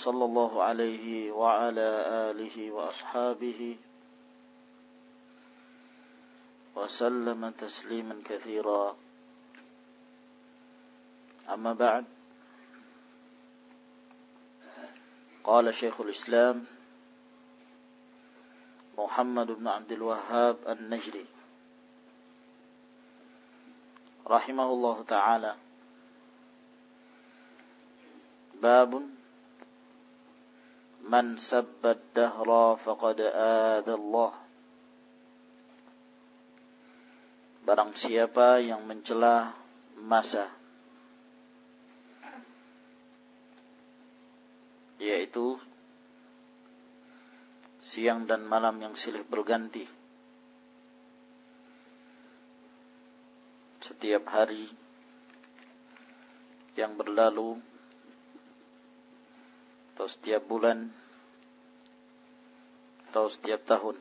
وصلى الله عليه وعلى آله وأصحابه وسلم تسليما كثيرا. أما بعد قال شيخ الإسلام محمد بن عبد الوهاب النجري رحمه الله تعالى. باب من سب الدهر فقد آذى الله Barang siapa yang mencela masa yaitu siang dan malam yang silih berganti. Setiap hari yang berlalu atau setiap bulan atau setiap tahun.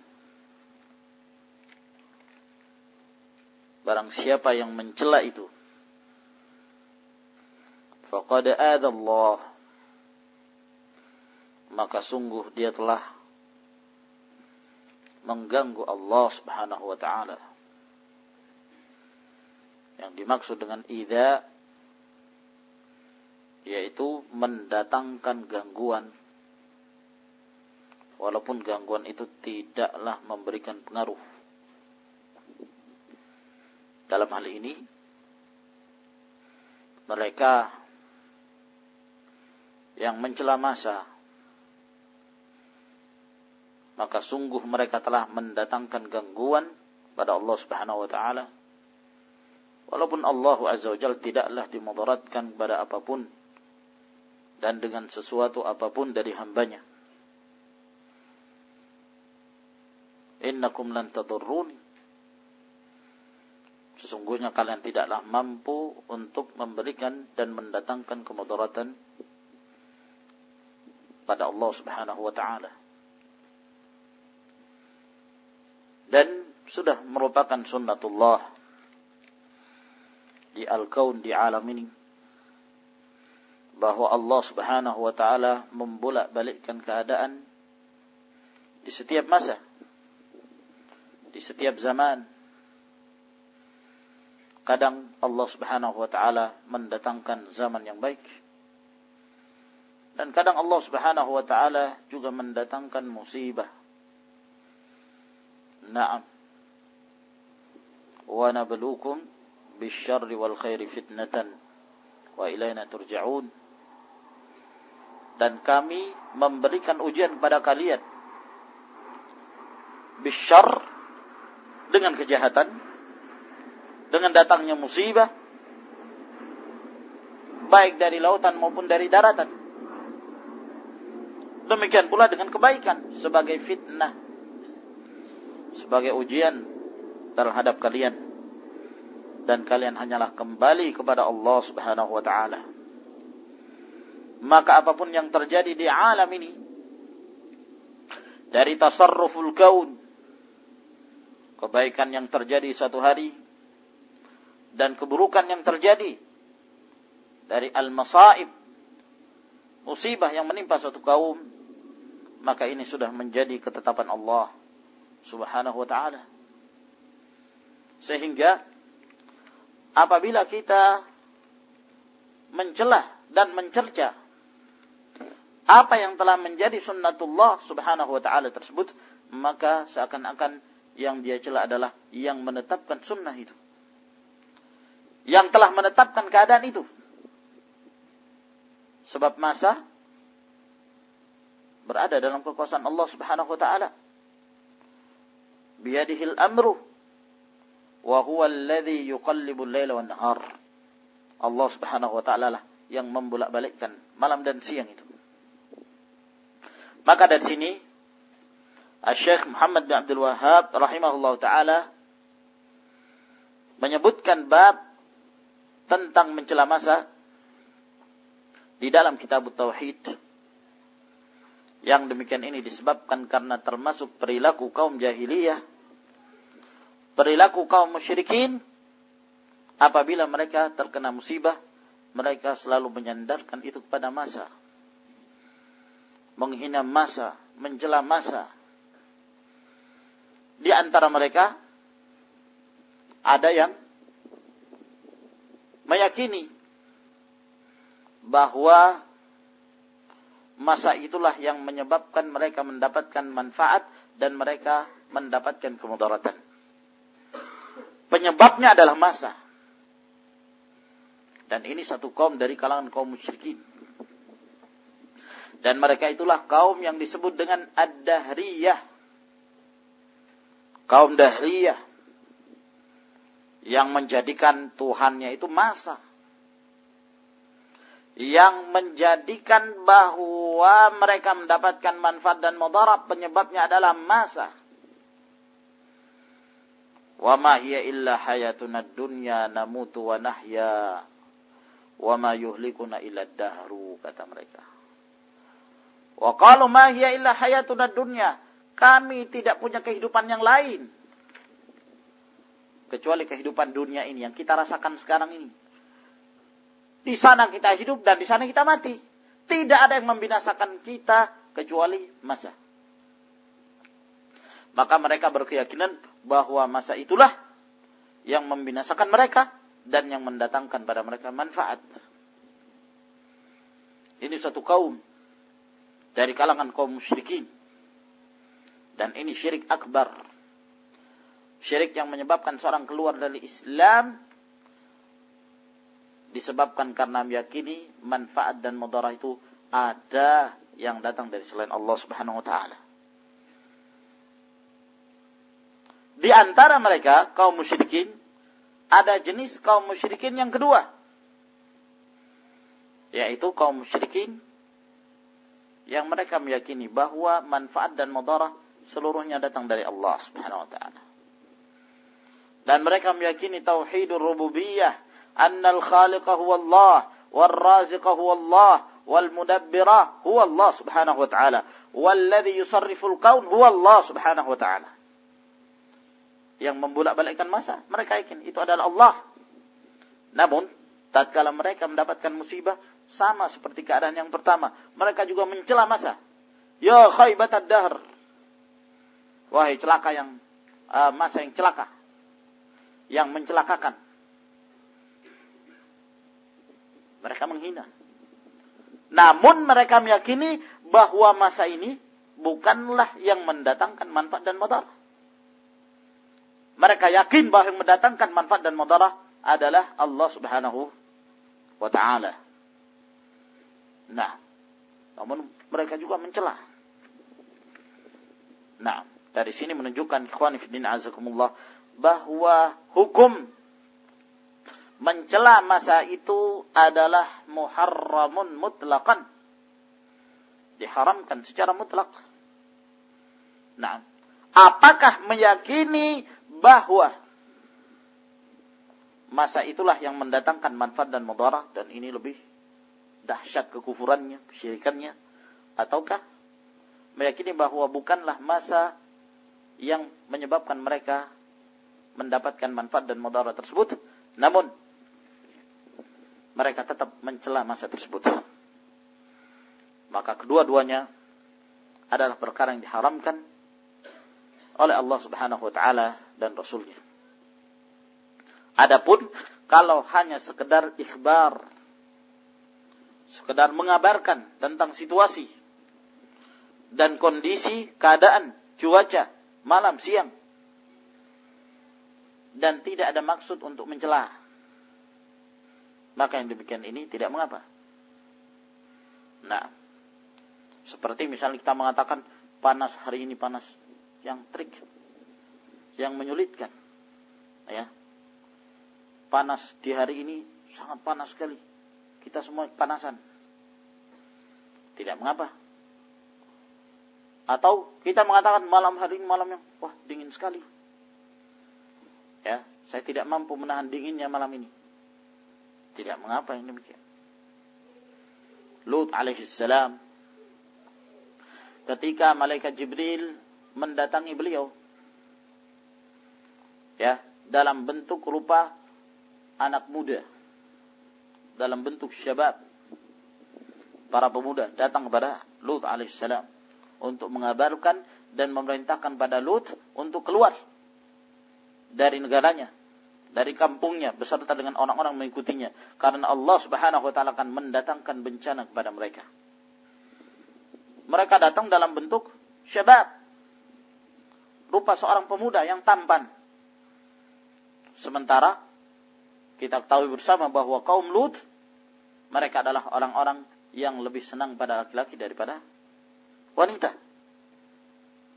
Barang siapa yang mencela itu, faqad Allah maka sungguh dia telah mengganggu Allah Subhanahu wa taala. Yang dimaksud dengan idza yaitu mendatangkan gangguan walaupun gangguan itu tidaklah memberikan pengaruh. Dalam hal ini mereka yang mencela masa maka sungguh mereka telah mendatangkan gangguan pada Allah Subhanahu wa taala. Walaupun Allah Azza wa Jalla tidaklah dimudaratkan pada apa pun dan dengan sesuatu apa pun dari hambanya. Innakum lan tadurruni. Sesungguhnya kalian tidaklah mampu untuk memberikan dan mendatangkan kemudaratan pada Allah Subhanahu wa taala. dan sudah merupakan sunnatullah di al-kaun di alam ini bahwa Allah Subhanahu wa taala membolak-balikkan keadaan di setiap masa, di setiap zaman. Kadang Allah Subhanahu wa taala mendatangkan zaman yang baik. Dan kadang Allah Subhanahu wa taala juga mendatangkan musibah. Naam. Wa nabluukum bisyarri wal khairi fitnatan wa ilaina turja'un dan kami memberikan ujian kepada kalian. Bisyar. Dengan kejahatan. Dengan datangnya musibah. Baik dari lautan maupun dari daratan. Demikian pula dengan kebaikan. Sebagai fitnah. Sebagai ujian terhadap kalian. Dan kalian hanyalah kembali kepada Allah Subhanahu wa taala. Maka apa pun yang terjadi di alam ini dari tasarruful kaun kebaikan yang terjadi satu hari dan keburukan yang terjadi dari al-masaib musibah yang menimpa suatu kaum maka ini sudah menjadi ketetapan Allah subhanahu wa ta'ala. Sehingga apabila kita mencelah dan mencerca apa yang telah menjadi sunnatullah subhanahu wa ta'ala tersebut, maka seakan-akan yang dia celah adalah yang menetapkan sunnah itu. Yang telah menetapkan keadaan itu. Sebab masa berada dalam kekuasaan Allah subhanahu wa ta'ala biyadihil amru wa huwa alladhi al-laila wan nahar. Allah Subhanahu wa taala lah yang membolak-balikkan malam dan siang itu. Maka dari sini Syekh Muhammad bin Abdul Wahab rahimahullah taala menyebutkan bab tentang mencela masa di dalam kitab tauhid. Yang demikian ini disebabkan karena termasuk perilaku kaum jahiliyah perilaku kaum musyrikin apabila mereka terkena musibah mereka selalu menyandarkan itu kepada masa menghina masa mencela masa di antara mereka ada yang meyakini bahwa masa itulah yang menyebabkan mereka mendapatkan manfaat dan mereka mendapatkan kemudaratan. Penyebabnya adalah masa. Dan ini satu kaum dari kalangan kaum musyrikin. Dan mereka itulah kaum yang disebut dengan ad-dahriyah kaum dahriyah yang menjadikan Tuhannya itu masa. Yang menjadikan bahwa mereka mendapatkan manfaat dan mudarat penyebabnya adalah masa. Wa ma hiya illa hayatuna dunya namutu wa nahya wa ma yuhlikuna illa dahru kata mereka. Wa qalu ma hiya illa hayatuna dunya kami tidak punya kehidupan yang lain. Kecuali kehidupan dunia ini yang kita rasakan sekarang ini. Di sana kita hidup dan di sana kita mati. Tidak ada yang membinasakan kita kecuali masa. Maka mereka berkeyakinan bahwa masa itulah yang membinasakan mereka dan yang mendatangkan pada mereka manfaat. Ini satu kaum dari kalangan kaum musyrikin dan ini syirik akbar. Syirik yang menyebabkan seorang keluar dari Islam disebabkan karena meyakini manfaat dan mudarat itu ada yang datang dari selain Allah Subhanahu wa taala. Di antara mereka kaum musyrikin ada jenis kaum musyrikin yang kedua yaitu kaum musyrikin yang mereka meyakini bahwa manfaat dan mudarat seluruhnya datang dari Allah Subhanahu wa taala. Dan mereka meyakini tauhidur rububiyah, annal khaliqa huwa Allah, wal raziqa huwa Allah, wal mudabbira huwa Allah Subhanahu wa taala, walladhi yusarriful kaun huwa Allah Subhanahu wa taala. Yang membulak-balikkan masa, mereka yakin itu adalah Allah. Namun, tatkala mereka mendapatkan musibah, sama seperti keadaan yang pertama. Mereka juga mencela masa. Ya khaybatad dahr. Wahai celaka yang uh, masa yang celaka, yang mencelakakan. Mereka menghina. Namun mereka meyakini bahwa masa ini bukanlah yang mendatangkan manfaat dan mudarat. Mereka yakin bahwa yang mendatangkan manfaat dan mudarat adalah Allah Subhanahu wa taala. Nah, namun mereka juga mencela. Nah, dari sini menunjukkan ikhwan fillah azakumullah bahwa hukum mencela masa itu adalah muharramun mutlaqan. Diharamkan secara mutlak. Nah, apakah meyakini bahwa masa itulah yang mendatangkan manfaat dan mudarat dan ini lebih dahsyat kekufurannya, kesyirikannya ataukah meyakini bahwa bukanlah masa yang menyebabkan mereka mendapatkan manfaat dan mudarat tersebut. Namun mereka tetap mencela masa tersebut. Maka kedua-duanya adalah perkara yang diharamkan oleh Allah Subhanahu wa taala dan Rasulnya. Adapun kalau hanya sekedar ikhbar, sekedar mengabarkan tentang situasi dan kondisi keadaan cuaca malam, siang. Dan tidak ada maksud untuk mencela. Maka yang demikian ini tidak mengapa. Nah, seperti misalnya kita mengatakan panas hari ini panas yang trik, yang menyulitkan. Ya. Panas di hari ini sangat panas sekali. Kita semua panasan. Tidak mengapa. Atau kita mengatakan malam hari ini malam yang wah dingin sekali. Ya, saya tidak mampu menahan dinginnya malam ini. Tidak mengapa yang demikian. Lut alaihissalam ketika malaikat Jibril mendatangi beliau ya dalam bentuk rupa anak muda dalam bentuk syabab para pemuda datang kepada Lut alaihissalam untuk mengabarkan dan memerintahkan pada Lut untuk keluar dari negaranya dari kampungnya beserta dengan orang-orang mengikutinya karena Allah Subhanahu wa taala akan mendatangkan bencana kepada mereka. Mereka datang dalam bentuk syabab. Rupa seorang pemuda yang tampan. Sementara kita ketahui bersama bahwa kaum Lut mereka adalah orang-orang yang lebih senang pada laki-laki daripada wanita.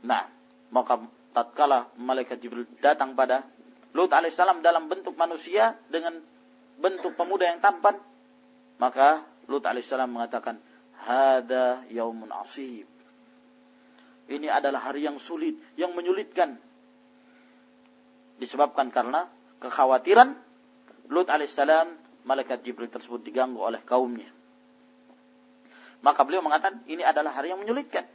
Nah, maka tatkala malaikat Jibril datang pada Lut alaihissalam dalam bentuk manusia dengan bentuk pemuda yang tampan, maka Lut alaihissalam mengatakan, "Hada yaumun asib." Ini adalah hari yang sulit, yang menyulitkan. Disebabkan karena kekhawatiran Lut alaihissalam, malaikat Jibril tersebut diganggu oleh kaumnya. Maka beliau mengatakan, ini adalah hari yang menyulitkan.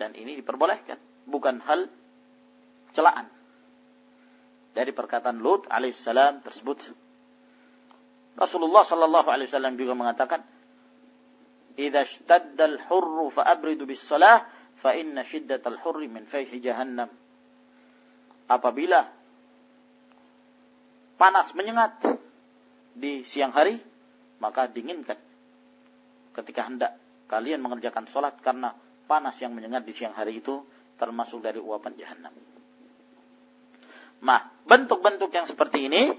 Dan ini diperbolehkan. Bukan hal celaan dari perkataan Lut alaihissalam tersebut. Rasulullah sallallahu alaihi wasallam juga mengatakan, "Idza ishtadda al-hurru fa'abridu bis-salah, fa inna shiddatal hurri min fayhi jahannam." Apabila panas menyengat di siang hari, maka dinginkan ketika hendak kalian mengerjakan sholat karena panas yang menyengat di siang hari itu termasuk dari uapan jahanam. Nah, bentuk-bentuk yang seperti ini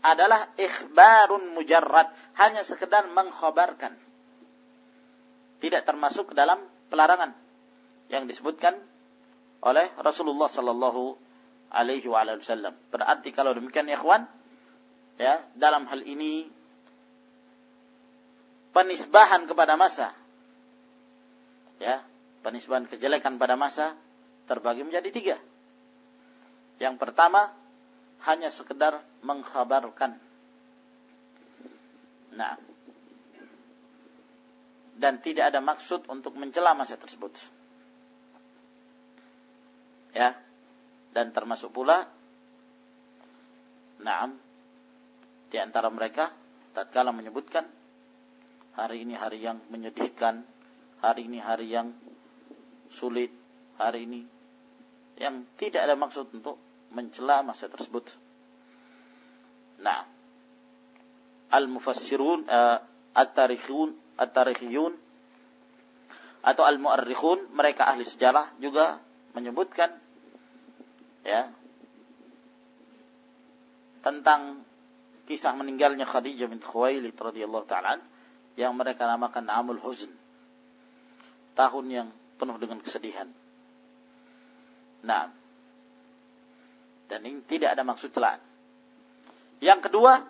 adalah ikhbarun mujarrad, hanya sekedar mengkhabarkan. Tidak termasuk ke dalam pelarangan yang disebutkan oleh Rasulullah sallallahu alaihi wasallam. Berarti kalau demikian ya ikhwan, ya, dalam hal ini penisbahan kepada masa ya, penisbahan kejelekan pada masa terbagi menjadi tiga. Yang pertama, hanya sekedar mengkhabarkan. Nah, dan tidak ada maksud untuk mencela masa tersebut. Ya, dan termasuk pula, naam, di antara mereka, tatkala menyebutkan, hari ini hari yang menyedihkan, hari ini hari yang sulit, hari ini yang tidak ada maksud untuk mencela masa tersebut. Nah, al-mufassirun uh, at-tarikhun at-tarikhiyun atau al-mu'arrikhun mereka ahli sejarah juga menyebutkan ya tentang kisah meninggalnya Khadijah bin Khuwailid radhiyallahu taala yang mereka namakan Amul Huzn. Tahun yang penuh dengan kesedihan. Nah, dan ini tidak ada maksud celaan. Yang kedua,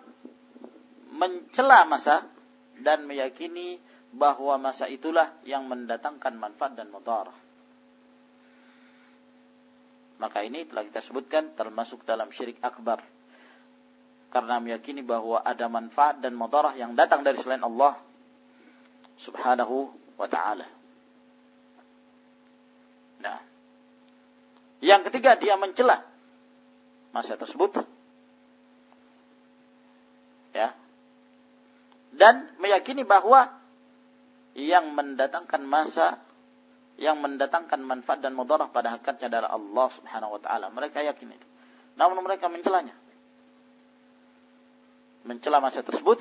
mencela masa dan meyakini bahwa masa itulah yang mendatangkan manfaat dan mudarat. Maka ini telah kita sebutkan termasuk dalam syirik akbar. Karena meyakini bahwa ada manfaat dan mudarat yang datang dari selain Allah subhanahu wa ta'ala. Nah. Yang ketiga dia mencela masa tersebut. Ya. Dan meyakini bahwa yang mendatangkan masa yang mendatangkan manfaat dan mudarat pada hakikatnya adalah Allah Subhanahu wa taala. Mereka yakin itu. Namun mereka mencelanya. Mencela masa tersebut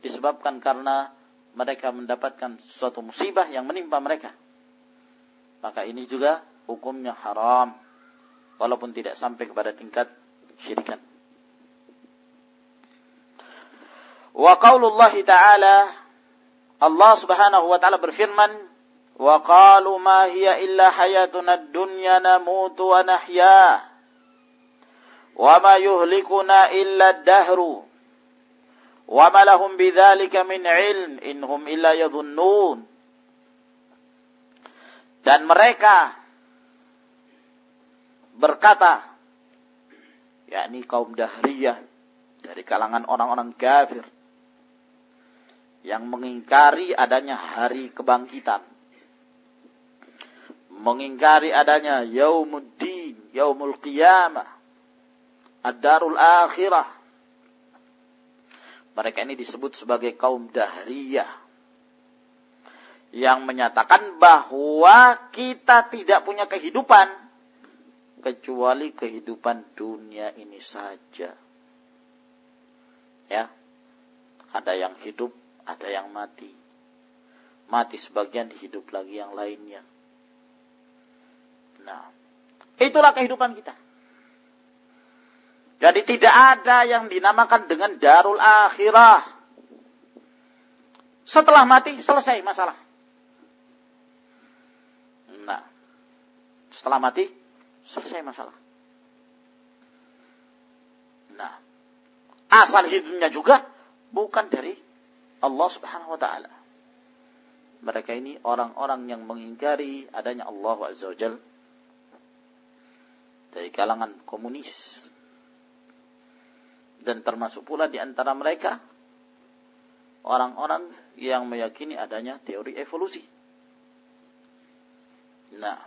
disebabkan karena mereka mendapatkan suatu musibah yang menimpa mereka. Maka ini juga hukumnya haram walaupun tidak sampai kepada tingkat syirikan. Wa qaulullah ta'ala Allah Subhanahu wa taala berfirman wa qalu ma hiya illa hayatuna ad-dunya namutu wa nahya wa ma yuhlikuna illa ad-dahru wa ma lahum bidzalika min ilm inhum illa Dan mereka berkata, yakni kaum Dahriyah dari kalangan orang-orang kafir yang mengingkari adanya hari kebangkitan. Mengingkari adanya yaumuddin, yaumul qiyamah, ad-darul akhirah. Mereka ini disebut sebagai kaum Dahriyah yang menyatakan bahwa kita tidak punya kehidupan kecuali kehidupan dunia ini saja. Ya. Ada yang hidup, ada yang mati. Mati sebagian hidup lagi yang lainnya. Nah, itulah kehidupan kita. Jadi tidak ada yang dinamakan dengan darul akhirah. Setelah mati selesai masalah. Nah, setelah mati selesai masalah. Nah, asal hidupnya juga bukan dari Allah Subhanahu wa taala. Mereka ini orang-orang yang mengingkari adanya Allah Azza wa Jal dari kalangan komunis. Dan termasuk pula di antara mereka orang-orang yang meyakini adanya teori evolusi. Nah,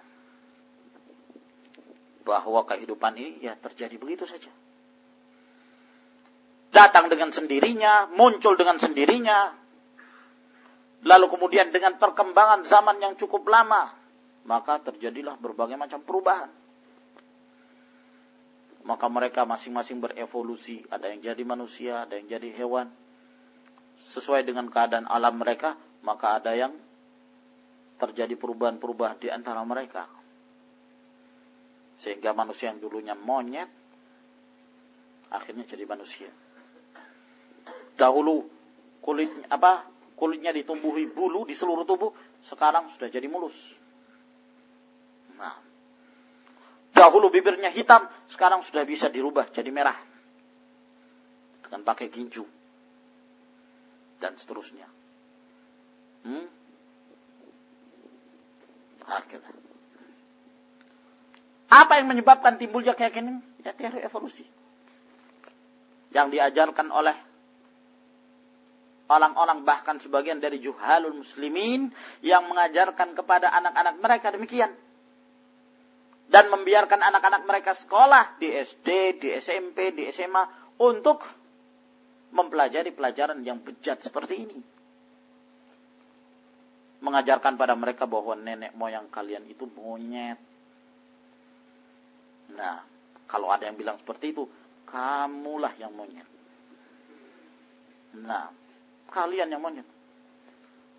bahwa kehidupan ini ya terjadi begitu saja. Datang dengan sendirinya, muncul dengan sendirinya, lalu kemudian dengan perkembangan zaman yang cukup lama, maka terjadilah berbagai macam perubahan. Maka mereka masing-masing berevolusi, ada yang jadi manusia, ada yang jadi hewan. Sesuai dengan keadaan alam mereka, maka ada yang terjadi perubahan-perubahan di antara mereka. Sehingga manusia yang dulunya monyet, akhirnya jadi manusia. Dahulu kulit apa kulitnya ditumbuhi bulu di seluruh tubuh, sekarang sudah jadi mulus. Nah, dahulu bibirnya hitam, sekarang sudah bisa dirubah jadi merah dengan pakai ginju dan seterusnya. Hmm? Akhirnya. Apa yang menyebabkan timbulnya keyakinan? Ya teori evolusi. Yang diajarkan oleh orang-orang bahkan sebagian dari juhalul muslimin yang mengajarkan kepada anak-anak mereka demikian. Dan membiarkan anak-anak mereka sekolah di SD, di SMP, di SMA untuk mempelajari pelajaran yang bejat seperti ini. Mengajarkan pada mereka bahwa nenek moyang kalian itu monyet Nah, kalau ada yang bilang seperti itu, kamulah yang monyet. Nah, kalian yang monyet.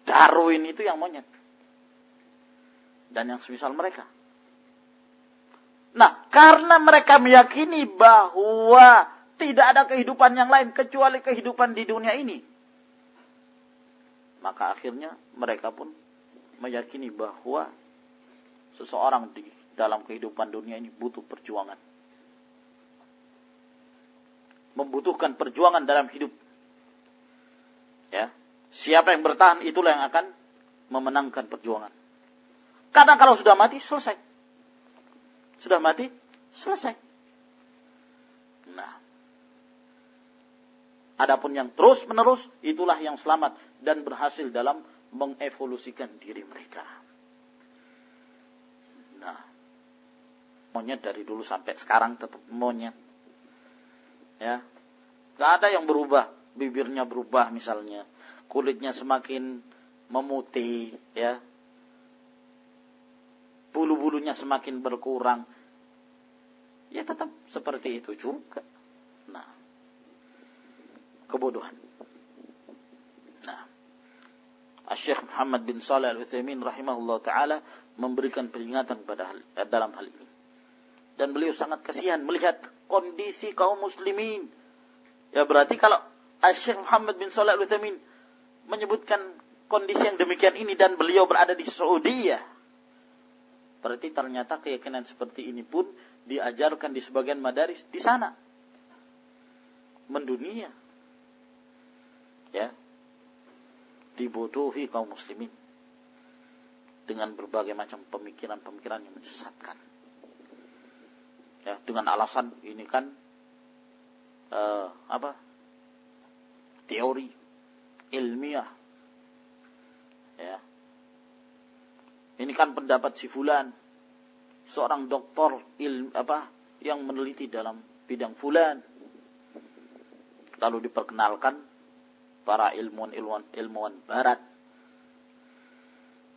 Darwin itu yang monyet. Dan yang semisal mereka. Nah, karena mereka meyakini bahwa tidak ada kehidupan yang lain kecuali kehidupan di dunia ini. Maka akhirnya mereka pun meyakini bahwa seseorang di dalam kehidupan dunia ini butuh perjuangan. Membutuhkan perjuangan dalam hidup. Ya. Siapa yang bertahan itulah yang akan memenangkan perjuangan. Karena kalau sudah mati selesai. Sudah mati selesai. Nah. Adapun yang terus menerus itulah yang selamat dan berhasil dalam mengevolusikan diri mereka. Nah, monyet dari dulu sampai sekarang tetap monyet. Ya. Gak ada yang berubah. Bibirnya berubah misalnya. Kulitnya semakin memutih. Ya. Bulu-bulunya semakin berkurang. Ya tetap seperti itu juga. Nah. Kebodohan. Nah. Syekh Muhammad bin Salih Al-Uthaymin rahimahullah ta'ala memberikan peringatan pada hal, dalam hal ini dan beliau sangat kasihan melihat kondisi kaum muslimin. Ya berarti kalau Syekh Muhammad bin Shalih Al-Utsaimin menyebutkan kondisi yang demikian ini dan beliau berada di Saudi ya. Berarti ternyata keyakinan seperti ini pun diajarkan di sebagian madaris di sana. Mendunia. Ya. Dibodohi kaum muslimin. dengan berbagai macam pemikiran-pemikiran yang menyesatkan. Ya, dengan alasan ini kan uh, apa? teori ilmiah. Ya. Ini kan pendapat si fulan. Seorang doktor ilmu apa yang meneliti dalam bidang fulan. Lalu diperkenalkan para ilmuwan-ilmuwan ilmuwan barat.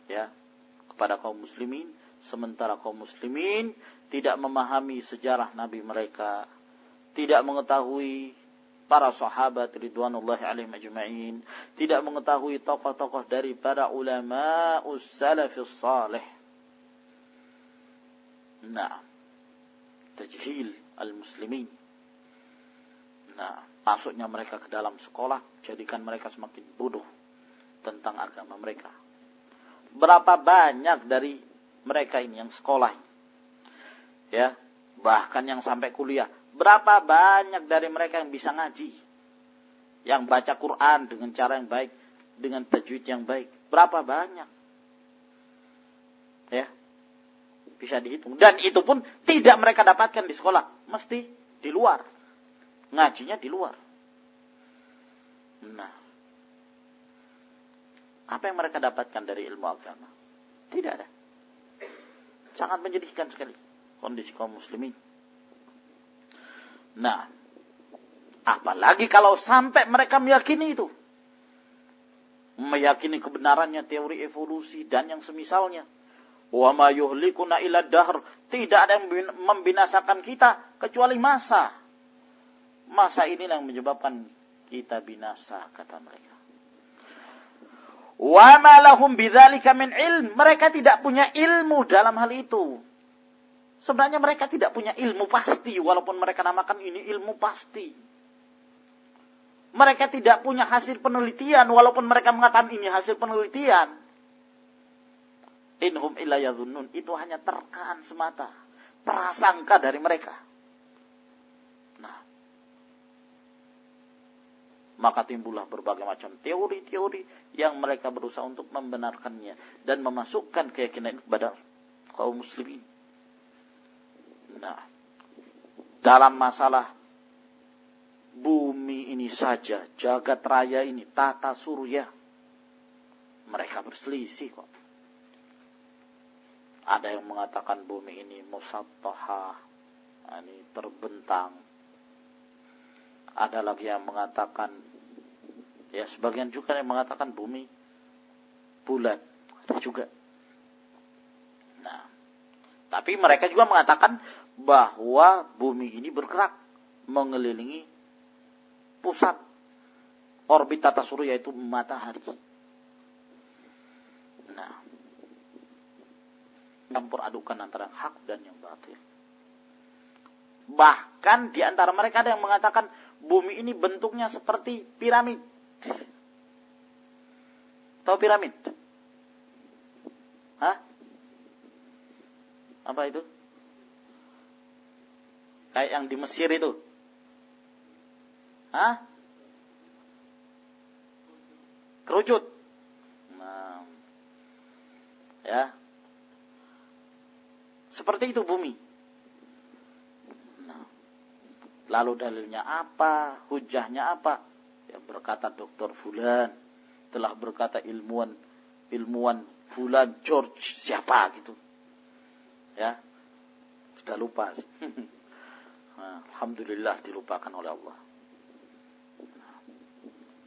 Ya kepada kaum muslimin. Sementara kaum muslimin tidak memahami sejarah nabi mereka. Tidak mengetahui para sahabat ridwanullahi alaihim ajma'in tidak mengetahui tokoh-tokoh dari para ulama salafis salih. Nah tajhil al-muslimin. Nah masuknya mereka ke dalam sekolah jadikan mereka semakin bodoh tentang agama mereka. Berapa banyak dari mereka ini yang sekolah? Ya bahkan yang sampai kuliah. Berapa banyak dari mereka yang bisa ngaji? Yang baca Quran dengan cara yang baik. Dengan tajwid yang baik. Berapa banyak? Ya. Bisa dihitung. Dan itu pun tidak mereka dapatkan di sekolah. Mesti di luar. Ngajinya di luar. Nah. Apa yang mereka dapatkan dari ilmu agama? Tidak ada. Sangat menyedihkan sekali kondisi kaum muslimin. Nah, apalagi kalau sampai mereka meyakini itu. Meyakini kebenarannya teori evolusi dan yang semisalnya. Wa ma yuhlikuna ila dahr. Tidak ada yang membinasakan kita kecuali masa. Masa ini yang menyebabkan kita binasa, kata mereka. Wa ma lahum bidzalika min ilm. Mereka tidak punya ilmu dalam hal itu. Sebenarnya mereka tidak punya ilmu pasti, walaupun mereka namakan ini ilmu pasti. Mereka tidak punya hasil penelitian, walaupun mereka mengatakan ini hasil penelitian. Inhum ilayadunun. Itu hanya terkaan semata. Prasangka dari mereka. Nah. Maka timbullah berbagai macam teori-teori yang mereka berusaha untuk membenarkannya. Dan memasukkan keyakinan kepada kaum muslimin. Nah, dalam masalah bumi ini saja, jagat raya ini, tata surya, mereka berselisih kok. Ada yang mengatakan bumi ini musattaha, ini terbentang. Ada lagi yang mengatakan, ya sebagian juga yang mengatakan bumi bulat. Ada juga. Nah, tapi mereka juga mengatakan bahwa bumi ini bergerak mengelilingi pusat orbit tata surya yaitu matahari. Nah, campur adukan antara hak dan yang batil. Bahkan di antara mereka ada yang mengatakan bumi ini bentuknya seperti piramid. Tahu piramid? Hah? Apa itu? Kayak yang di Mesir itu. Hah? Kerucut. Nah. Ya. Seperti itu bumi. Nah. Lalu dalilnya apa? Hujahnya apa? Ya berkata dokter Fulan. Telah berkata ilmuwan. Ilmuwan Fulan George. Siapa gitu. Ya. Sudah lupa. Alhamdulillah dilupakan oleh Allah.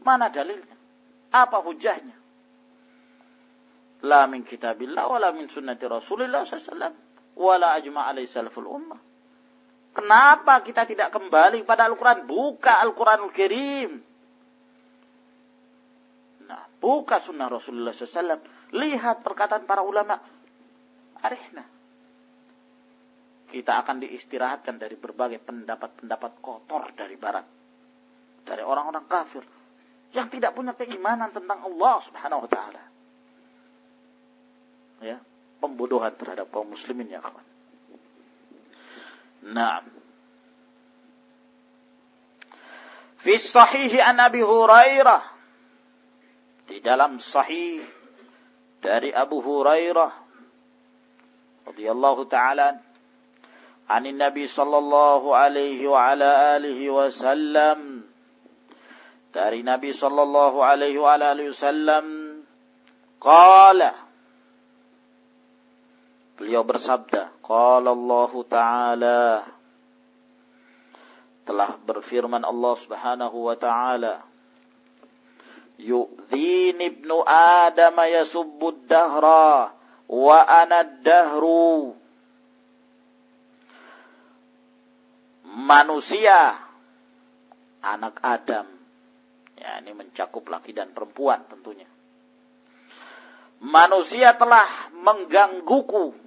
Mana dalilnya? Apa hujahnya? La min kitabillah wala min sunnati Rasulullah SAW wala ajma' alaihi salaful ummah. Kenapa kita tidak kembali pada Al-Quran? Buka Al-Quranul Kirim. Nah, buka sunnah Rasulullah SAW. Lihat perkataan para ulama. Arihna kita akan diistirahatkan dari berbagai pendapat-pendapat kotor dari barat. Dari orang-orang kafir Yang tidak punya keimanan tentang Allah subhanahu wa ta'ala. Ya, pembodohan terhadap kaum muslimin ya kawan. Nah. Fi sahihi an Abi Hurairah. Di dalam sahih dari Abu Hurairah radhiyallahu taala عن النبي صلى الله عليه وعلى آله وسلم dari Nabi sallallahu alaihi wasallam qala beliau bersabda qala Allah taala. Telah berfirman Allah Subhanahu wa taala yu'dhin ibnu adam yasubbu dahra wa ana dahru manusia anak Adam ya ini mencakup laki dan perempuan tentunya. Manusia telah menggangguku.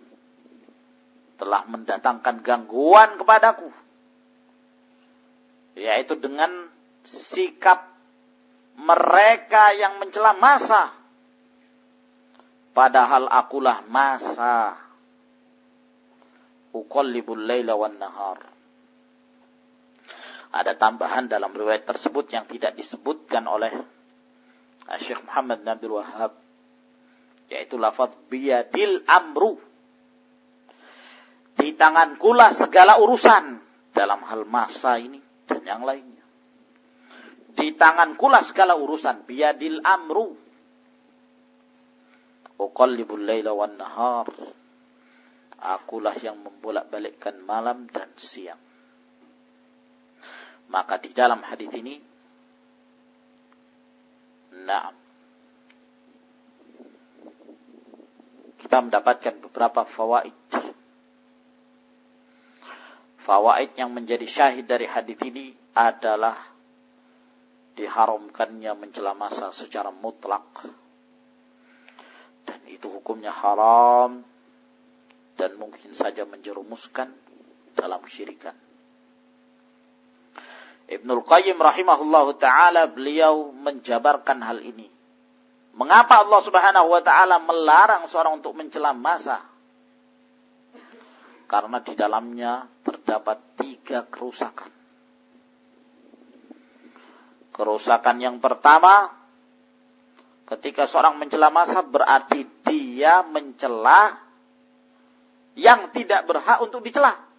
Telah mendatangkan gangguan kepadaku. Yaitu dengan sikap mereka yang mencela masa. Padahal akulah masa. Uqallibul laila wan nahar ada tambahan dalam riwayat tersebut yang tidak disebutkan oleh Syekh Muhammad bin Abdul Wahab yaitu lafaz biyadil amru. Di tangankulah segala urusan dalam hal masa ini dan yang lainnya. Di tangankulah segala urusan biyadil amru. Uqallibul laila wan nahar. Akulah yang membolak-balikkan malam dan siang maka di dalam hadis ini nah kita mendapatkan beberapa fawaid. Fawaid yang menjadi syahid dari hadis ini adalah diharamkannya mencela masa secara mutlak. Dan itu hukumnya haram dan mungkin saja menjerumuskan dalam syirikan. Ibnul Qayyim rahimahullahu taala beliau menjabarkan hal ini. Mengapa Allah Subhanahu wa taala melarang seorang untuk mencela masa? Karena di dalamnya terdapat tiga kerusakan. Kerusakan yang pertama, ketika seorang mencela masa berarti dia mencela yang tidak berhak untuk dicela.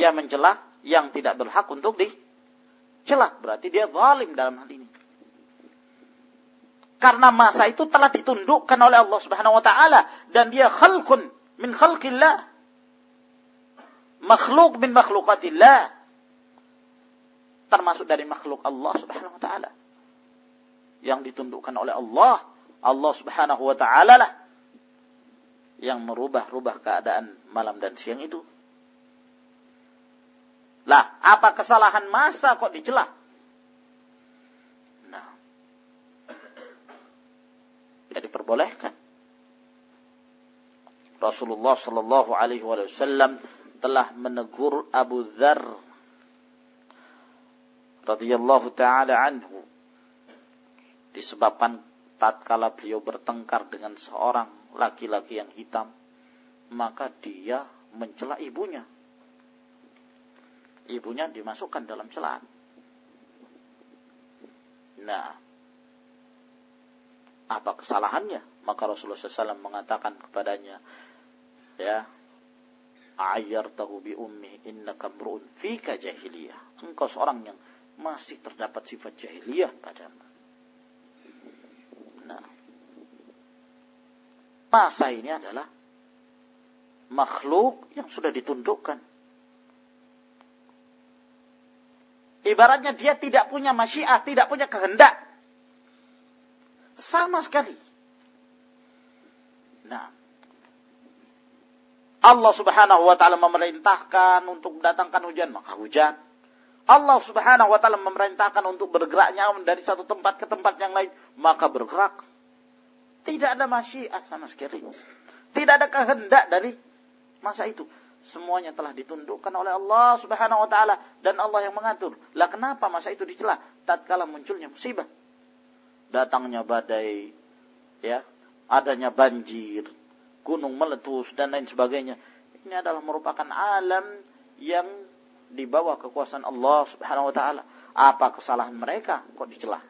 Dia mencela yang tidak berhak untuk dicela. Berarti dia zalim dalam hal ini. Karena masa itu telah ditundukkan oleh Allah Subhanahu wa taala dan dia khalqun min khalqillah. Makhluk min makhlukatillah termasuk dari makhluk Allah Subhanahu wa taala yang ditundukkan oleh Allah. Allah Subhanahu wa taala lah yang merubah-rubah keadaan malam dan siang itu. Lah, apa kesalahan masa kok dicela? Nah, tidak diperbolehkan. Rasulullah Shallallahu Alaihi Wasallam telah menegur Abu Dzar radhiyallahu taala anhu disebabkan tatkala beliau bertengkar dengan seorang laki-laki yang hitam maka dia mencela ibunya ibunya dimasukkan dalam celaan nah apa kesalahannya maka Rasulullah SAW mengatakan kepadanya ya ayyartahu bi ummi innaka mru'un fika jahiliyah engkau seorang yang masih terdapat sifat jahiliyah padamu. Nah, masa ini adalah makhluk yang sudah ditundukkan. Ibaratnya dia tidak punya masyiah, tidak punya kehendak. Sama sekali. Nah, Allah subhanahu wa ta'ala memerintahkan untuk mendatangkan hujan, maka hujan. Allah subhanahu wa ta'ala memerintahkan untuk bergeraknya dari satu tempat ke tempat yang lain. Maka bergerak. Tidak ada masyiat sama sekali. Tidak ada kehendak dari masa itu. Semuanya telah ditundukkan oleh Allah subhanahu wa ta'ala. Dan Allah yang mengatur. Lah kenapa masa itu dicela? Tatkala munculnya musibah. Datangnya badai. ya Adanya banjir. Gunung meletus dan lain sebagainya. Ini adalah merupakan alam yang di bawah kekuasaan Allah Subhanahu wa taala. Apa kesalahan mereka kok dicela?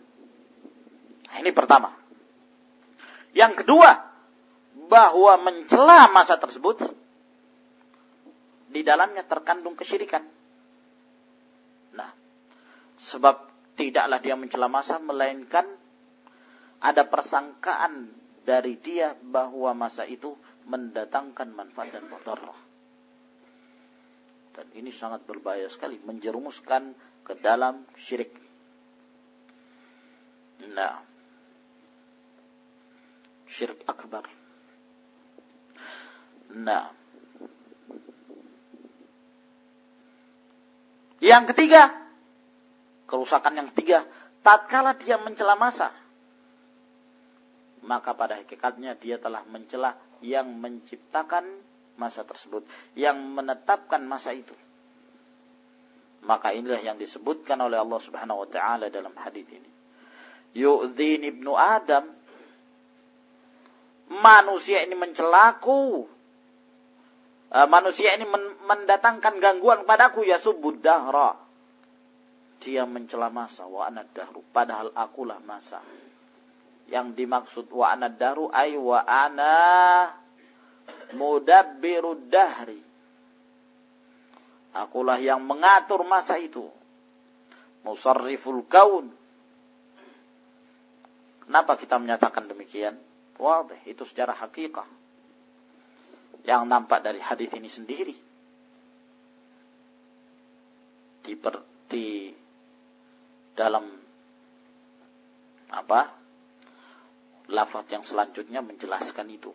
Nah, ini pertama. Yang kedua, bahwa mencela masa tersebut di dalamnya terkandung kesyirikan. Nah, sebab tidaklah dia mencela masa melainkan ada persangkaan dari dia bahwa masa itu mendatangkan manfaat dan mudarat. Dan ini sangat berbahaya sekali menjerumuskan ke dalam syirik. Nah, syirik akbar. Nah. Yang ketiga, kerusakan yang ketiga, tatkala dia mencela masa, maka pada hakikatnya dia telah mencela yang menciptakan masa tersebut, yang menetapkan masa itu. Maka inilah yang disebutkan oleh Allah Subhanahu wa taala dalam hadis ini. Yu'dhin ibnu Adam manusia ini mencelaku uh, manusia ini men mendatangkan gangguan kepadaku ya subud dahra. Dia mencela masa wa anad dahru padahal akulah masa. Yang dimaksud wa anad dahru ay wa ana mudabbirud dahri. Akulah yang mengatur masa itu. Musarriful kaun. Kenapa kita menyatakan demikian? Wah, itu secara hakikat yang nampak dari hadis ini sendiri. Di, dalam apa lafaz yang selanjutnya menjelaskan itu.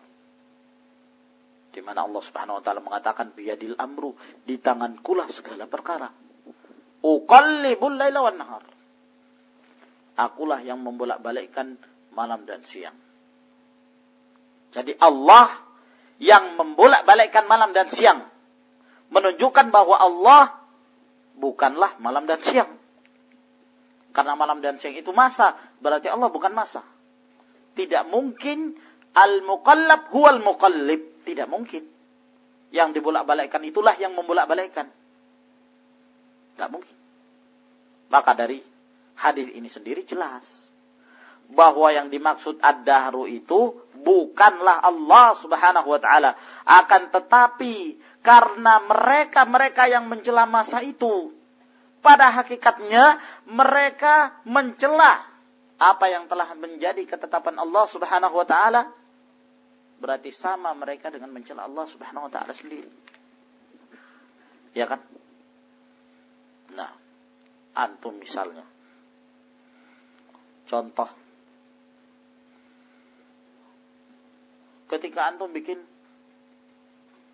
Di mana Allah Subhanahu wa taala mengatakan biyadil amru di tangankulah segala perkara. Uqallibul laila wan nahar. Akulah yang membolak-balikkan malam dan siang. Jadi Allah yang membolak-balikkan malam dan siang. Menunjukkan bahwa Allah bukanlah malam dan siang. Karena malam dan siang itu masa, berarti Allah bukan masa. Tidak mungkin al-muqallab huwal muqallib. Tidak mungkin. Yang dibolak-balikkan itulah yang membolak-balikkan. Tidak mungkin. Maka dari hadis ini sendiri jelas bahwa yang dimaksud ad-dahru itu bukanlah Allah Subhanahu wa taala, akan tetapi karena mereka-mereka yang mencela masa itu pada hakikatnya mereka mencela apa yang telah menjadi ketetapan Allah Subhanahu wa taala berarti sama mereka dengan mencela Allah Subhanahu wa taala sendiri. Ya kan? Nah, antum misalnya contoh ketika antum bikin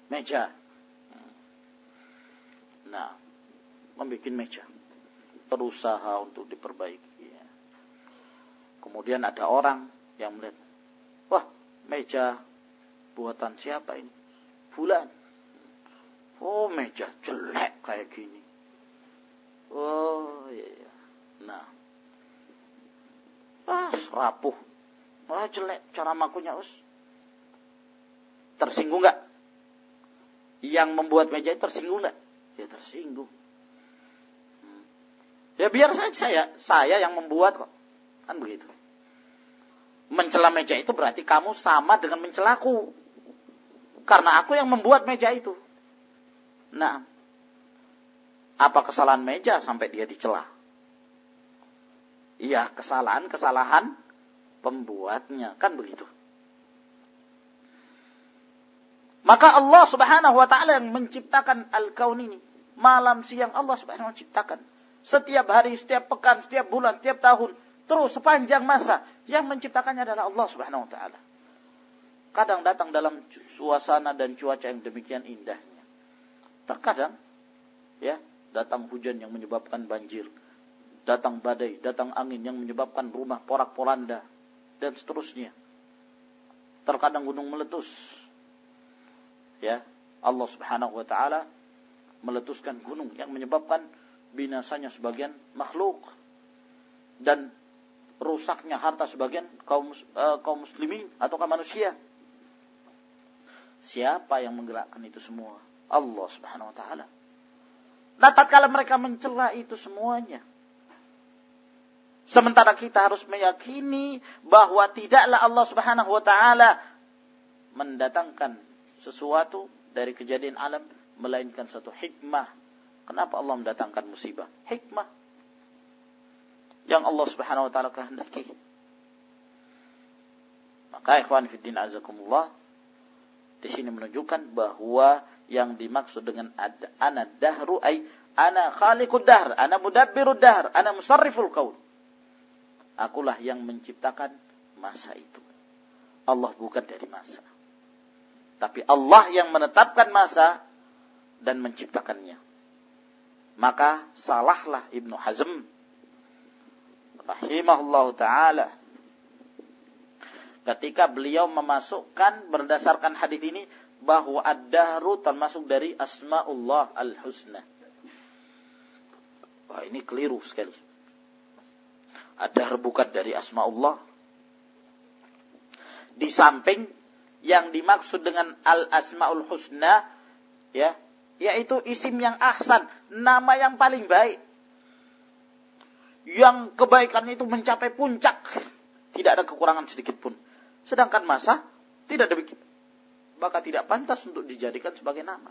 meja. Nah, membuat meja. Berusaha untuk diperbaiki. Ya. Kemudian ada orang yang melihat, wah meja buatan siapa ini? Fulan. Oh meja jelek kayak gini. Oh iya. iya. Nah. Ah, rapuh. Wah jelek cara makunya us Tersinggung nggak? Yang membuat meja itu tersinggung nggak? Ya tersinggung. Ya biar saja saya, saya yang membuat kok. Kan begitu. Mencela meja itu berarti kamu sama dengan mencelaku. Karena aku yang membuat meja itu. Nah, apa kesalahan meja sampai dia dicela? Iya, kesalahan-kesalahan pembuatnya. Kan begitu. Maka Allah subhanahu wa ta'ala yang menciptakan al-kaun ini. Malam siang Allah subhanahu wa menciptakan. Setiap hari, setiap pekan, setiap bulan, setiap tahun. Terus sepanjang masa. Yang menciptakannya adalah Allah subhanahu wa ta'ala. Kadang datang dalam suasana dan cuaca yang demikian indahnya. Terkadang, ya, datang hujan yang menyebabkan banjir. Datang badai, datang angin yang menyebabkan rumah porak-poranda. Dan seterusnya. Terkadang gunung meletus ya Allah Subhanahu wa taala meletuskan gunung yang menyebabkan binasanya sebagian makhluk dan rusaknya harta sebagian kaum uh, kaum muslimin atau kaum manusia. Siapa yang menggerakkan itu semua? Allah Subhanahu wa taala. Nah, tatkala mereka mencela itu semuanya, Sementara kita harus meyakini bahwa tidaklah Allah Subhanahu wa taala mendatangkan sesuatu dari kejadian alam melainkan satu hikmah. Kenapa Allah mendatangkan musibah? Hikmah yang Allah Subhanahu wa taala kehendaki. Maka ikhwan fiddin azakumullah di sini menunjukkan bahwa yang dimaksud dengan ana dahru ay ana khaliqud dahr, ana mudabbirud dahr, ana musarriful qaul. Akulah yang menciptakan masa itu. Allah bukan dari masa. Tapi Allah yang menetapkan masa dan menciptakannya. Maka salahlah Ibnu Hazm rahimahullah taala ketika beliau memasukkan berdasarkan hadis ini bahwa ad-dahru termasuk dari asmaullah al-husna. Wah, ini keliru sekali. Ad-dahr bukan dari asmaullah. Di samping yang dimaksud dengan al-asmaul husna ya, yaitu isim yang ahsan, nama yang paling baik. Yang kebaikan itu mencapai puncak. Tidak ada kekurangan sedikit pun. Sedangkan masa tidak demikian maka tidak pantas untuk dijadikan sebagai nama.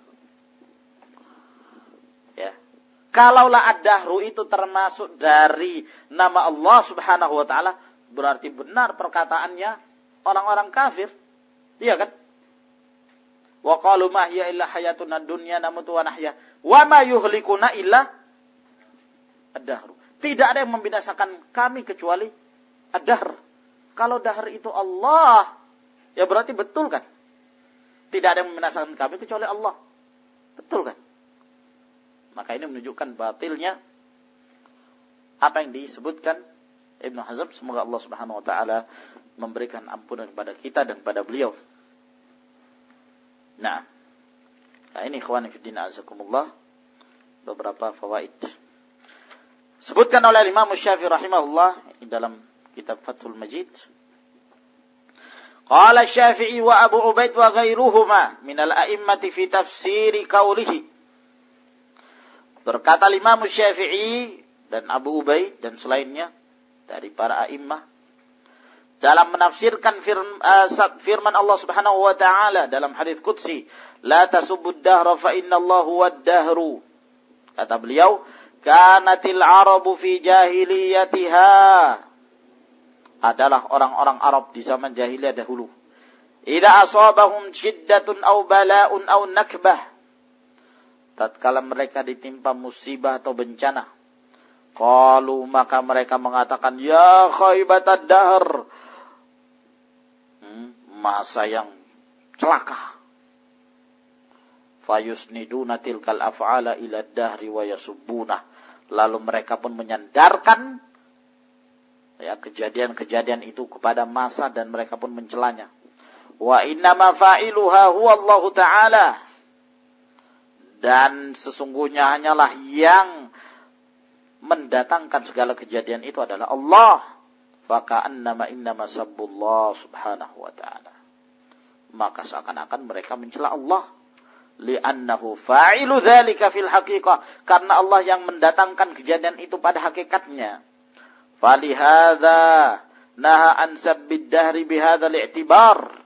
Ya. Kalaulah ad-dahru itu termasuk dari nama Allah Subhanahu wa taala, berarti benar perkataannya orang-orang kafir. Iya kan? Wa qalu ma hiya illa hayatuna dunya namutu wa nahya wa ma yuhlikuna illa ad-dahru. Tidak ada yang membinasakan kami kecuali ad-dahr. Kalau dahr itu Allah, ya berarti betul kan? Tidak ada yang membinasakan kami kecuali Allah. Betul kan? Maka ini menunjukkan batilnya apa yang disebutkan Ibnu Hazm. Semoga Allah Subhanahu wa taala memberikan ampunan kepada kita dan kepada beliau. Nah, nah ini ikhwan fiddin azakumullah beberapa fawaid. Sebutkan oleh Imam Syafi'i rahimahullah dalam kitab Fathul Majid. Qala Syafi'i wa Abu Ubaid wa ghairuhuma min al-a'immati fi qawlihi. Berkata Imam Syafi'i dan Abu Ubaid dan selainnya dari para a'immah dalam menafsirkan firman, uh, firman Allah Subhanahu wa taala dalam hadis qudsi, "La tasubbud dahra fa inna Allah dahru." Kata beliau, "Kanatil Arabu fi jahiliyatiha adalah orang-orang Arab di zaman jahiliyah dahulu. Idza asabahum syiddatun aw bala'un aw nakbah. Tatkala mereka ditimpa musibah atau bencana, qalu maka mereka mengatakan ya khaibatad dahr. Masa yang celaka. Fayusniduna tilkal af'ala ila dahri wa yasubbuna. Lalu mereka pun menyandarkan ya kejadian-kejadian itu kepada masa dan mereka pun mencelanya. Wa inna ma fa'iluha huwa Allah taala. Dan sesungguhnya hanyalah yang mendatangkan segala kejadian itu adalah Allah. Faka annama innama sabbullah subhanahu wa ta'ala. Maka seakan-akan mereka mencela Allah. Li'annahu fa'ilu dhalika fil haqiqah. Karena Allah yang mendatangkan kejadian itu pada hakikatnya. Falihada naha an sabbid dahri bihada li'tibar.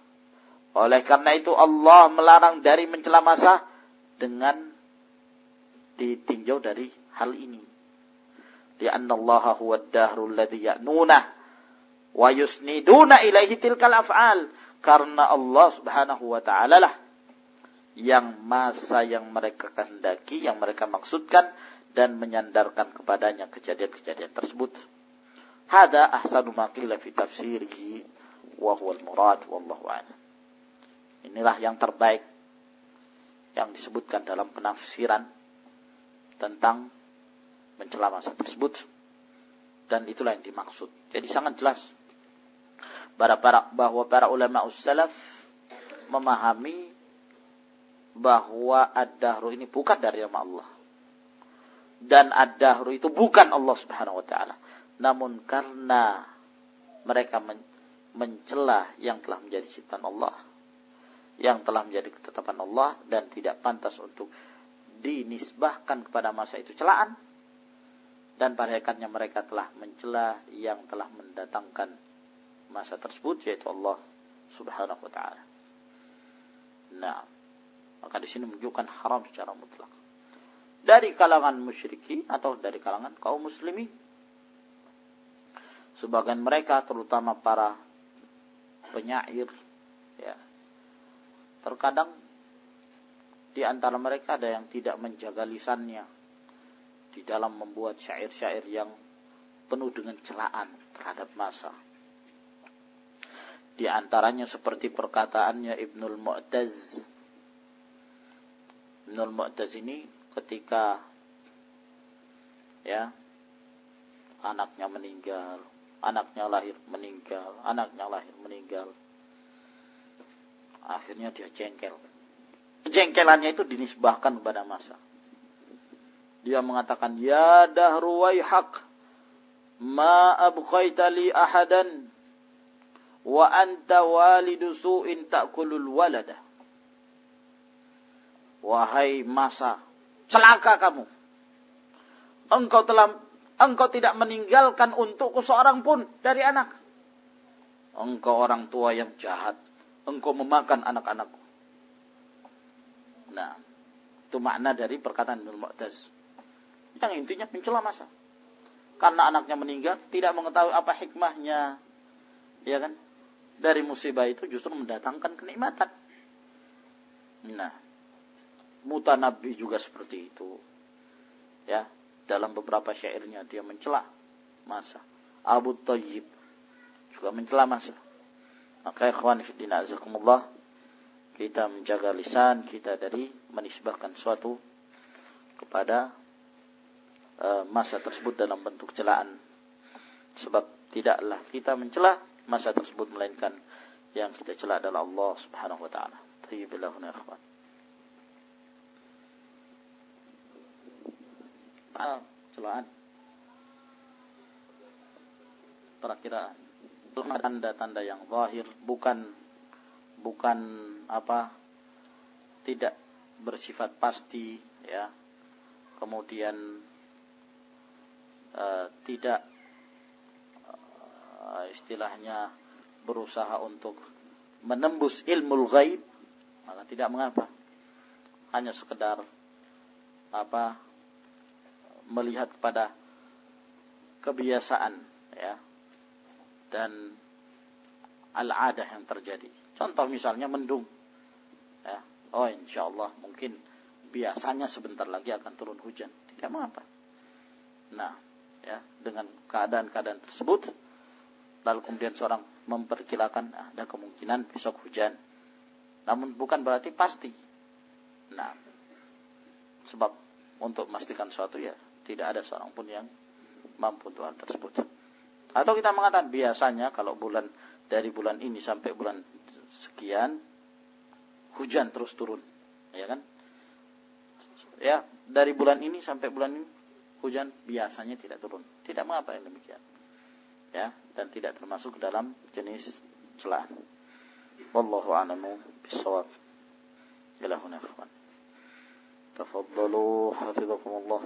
Oleh karena itu Allah melarang dari mencela masa dengan ditinjau dari hal ini. Di anna Allah huwa dahru alladhi ya'nunah wa yusniduna ilaihi tilkal af'al. Karena Allah subhanahu wa ta'ala lah yang masa yang mereka kehendaki, yang mereka maksudkan dan menyandarkan kepadanya kejadian-kejadian tersebut. Hada ahsanu ma qila fi tafsirihi wa huwa al-murad wallahu a'lam. Inilah yang terbaik yang disebutkan dalam penafsiran tentang mencela masa tersebut dan itulah yang dimaksud. Jadi sangat jelas bahwa para ulama ussalaf memahami bahwa ad-dahru ini bukan dari nama Allah. Dan ad-dahru itu bukan Allah Subhanahu wa taala. Namun karena mereka men mencela yang telah menjadi ciptaan Allah, yang telah menjadi ketetapan Allah dan tidak pantas untuk dinisbahkan kepada masa itu celaan, dan pada mereka telah mencela yang telah mendatangkan masa tersebut yaitu Allah Subhanahu wa taala. Nah, maka di sini menunjukkan haram secara mutlak. Dari kalangan musyriki atau dari kalangan kaum muslimin. Sebagian mereka terutama para penyair ya. Terkadang di antara mereka ada yang tidak menjaga lisannya di dalam membuat syair-syair yang penuh dengan celaan terhadap masa. Di antaranya seperti perkataannya Ibnul Mu'taz. Ibnul Mu'taz ini ketika ya anaknya meninggal, anaknya lahir meninggal, anaknya lahir meninggal. Akhirnya dia jengkel. Jengkelannya itu dinisbahkan kepada masa. Dia mengatakan, Ya dahru wayhaq, ma abqaita li ahadan, wa anta walidu su'in ta'kulul walada. Wahai masa, celaka kamu. Engkau telah engkau tidak meninggalkan untukku seorang pun dari anak. Engkau orang tua yang jahat. Engkau memakan anak-anakku. Nah, itu makna dari perkataan Ibnu Mu'taz. Yang intinya mencela masa. Karena anaknya meninggal, tidak mengetahui apa hikmahnya. Ya kan? Dari musibah itu justru mendatangkan kenikmatan. Nah, Mutanabi juga seperti itu. Ya, dalam beberapa syairnya dia mencela masa. Abu Tayyib juga mencela masa. Maka ikhwan fillah azakumullah kita menjaga lisan kita dari menisbahkan suatu kepada E, masa tersebut dalam bentuk celaan. Sebab tidaklah kita mencela masa tersebut melainkan yang kita cela adalah Allah Subhanahu wa taala. Tayyibillahuna ikhwan. Ah, celaan. Perakiraan. Tanda-tanda yang zahir bukan bukan apa tidak bersifat pasti ya kemudian uh, tidak istilahnya berusaha untuk menembus ilmu gaib maka tidak mengapa. Hanya sekedar apa melihat pada kebiasaan ya dan al-adah yang terjadi. Contoh misalnya mendung ya. Oh insyaallah mungkin biasanya sebentar lagi akan turun hujan. Tidak mengapa. Nah ya dengan keadaan-keadaan tersebut lalu kemudian seorang memperkirakan ada kemungkinan besok hujan. Namun bukan berarti pasti. Nah sebab untuk memastikan suatu ya tidak ada seorang pun yang mampu untuk hal tersebut. Atau kita mengatakan biasanya kalau bulan dari bulan ini sampai bulan sekian hujan terus turun. Ya kan? Ya dari bulan ini sampai bulan ini hujan biasanya tidak turun. Tidak mengapa yang demikian. Ya, dan tidak termasuk dalam jenis celah. Wallahu a'lamu bissawab. Ila huna ikhwan. Tafaddalu hafizakumullah.